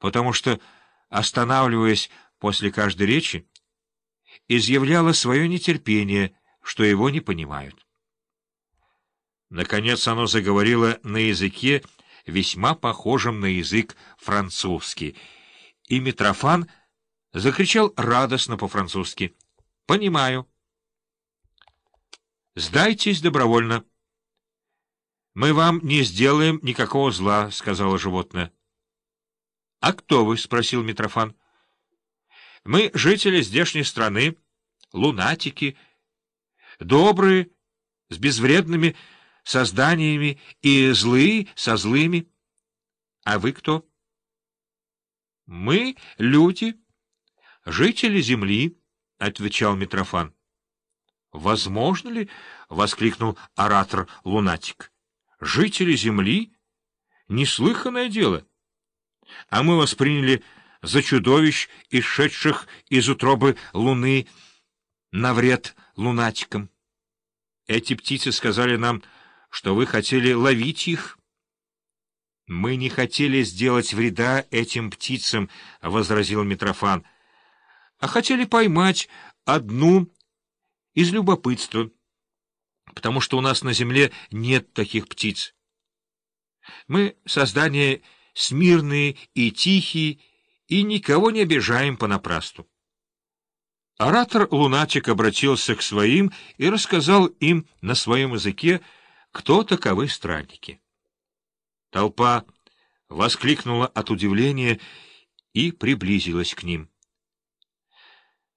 потому что, останавливаясь после каждой речи, изъявляло свое нетерпение, что его не понимают. Наконец оно заговорило на языке, весьма похожем на язык французский, и Митрофан закричал радостно по-французски. «Понимаю». «Сдайтесь добровольно». «Мы вам не сделаем никакого зла», — сказала животное. «А кто вы?» — спросил Митрофан. «Мы жители здешней страны, лунатики, добрые, с безвредными созданиями и злые со злыми. А вы кто?» «Мы — люди, жители земли», — отвечал Митрофан. «Возможно ли?» — воскликнул оратор-лунатик. «Жители земли? Неслыханное дело!» А мы восприняли за чудовищ, исшедших из утробы луны на вред лунатикам. Эти птицы сказали нам, что вы хотели ловить их. — Мы не хотели сделать вреда этим птицам, — возразил Митрофан, — а хотели поймать одну из любопытства, потому что у нас на земле нет таких птиц. Мы — создание смирные и тихие, и никого не обижаем понапрасну. Оратор-лунатик обратился к своим и рассказал им на своем языке, кто таковы странники. Толпа воскликнула от удивления и приблизилась к ним.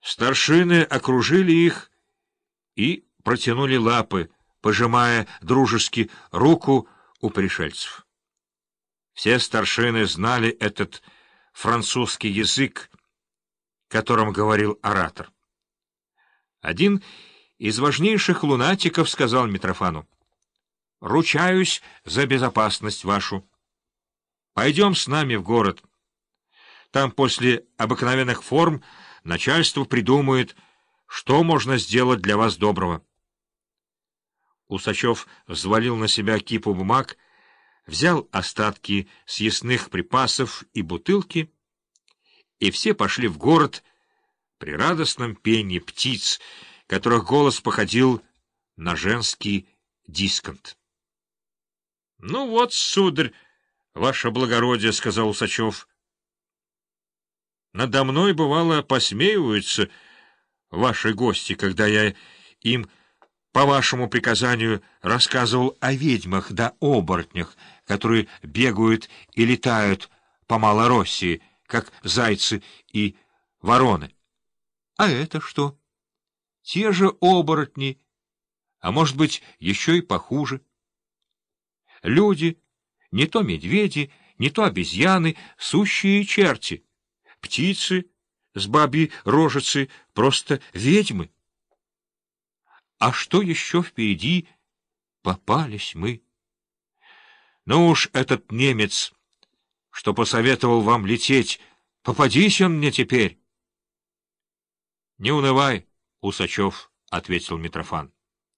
Старшины окружили их и протянули лапы, пожимая дружески руку у пришельцев. Все старшины знали этот французский язык, которым говорил оратор. Один из важнейших лунатиков сказал Митрофану, «Ручаюсь за безопасность вашу. Пойдем с нами в город. Там после обыкновенных форм начальство придумает, что можно сделать для вас доброго». Усачев взвалил на себя кипу бумаг, взял остатки съестных припасов и бутылки, и все пошли в город при радостном пении птиц, которых голос походил на женский дисконт. — Ну вот, сударь, ваше благородие, — сказал Усачев. — Надо мной, бывало, посмеиваются ваши гости, когда я им по вашему приказанию рассказывал о ведьмах да оборотнях, которые бегают и летают по Малороссии, как зайцы и вороны. А это что? Те же оборотни, а может быть, еще и похуже. Люди, не то медведи, не то обезьяны, сущие черти, птицы с бабьей рожицы, просто ведьмы. А что еще впереди? Попались мы. Ну уж этот немец, что посоветовал вам лететь, попадись он мне теперь. — Не унывай, Усачев, — ответил Митрофан.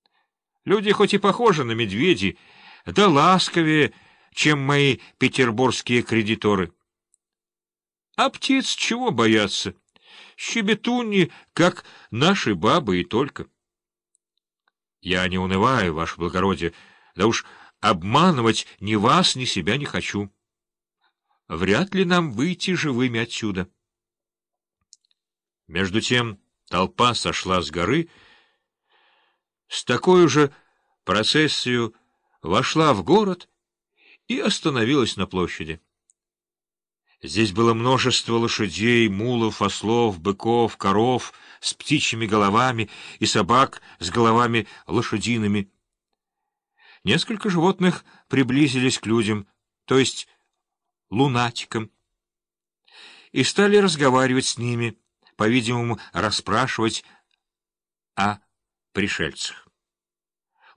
— Люди хоть и похожи на медведей, да ласковее, чем мои петербургские кредиторы. А птиц чего бояться? Щебетуньи, как наши бабы и только. — я не унываю, ваше благородие, да уж обманывать ни вас, ни себя не хочу. Вряд ли нам выйти живыми отсюда. Между тем толпа сошла с горы, с такой же процессию вошла в город и остановилась на площади. Здесь было множество лошадей, мулов, ослов, быков, коров с птичьими головами и собак с головами лошадиными. Несколько животных приблизились к людям, то есть лунатикам, и стали разговаривать с ними, по-видимому, расспрашивать о пришельцах.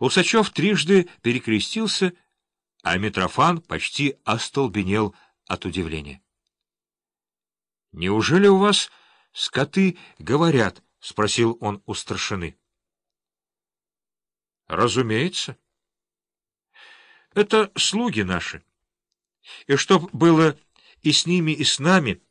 Усачев трижды перекрестился, а Митрофан почти остолбенел от удивления. — Неужели у вас скоты говорят? — спросил он у старшины. — Разумеется. — Это слуги наши. И чтоб было и с ними, и с нами —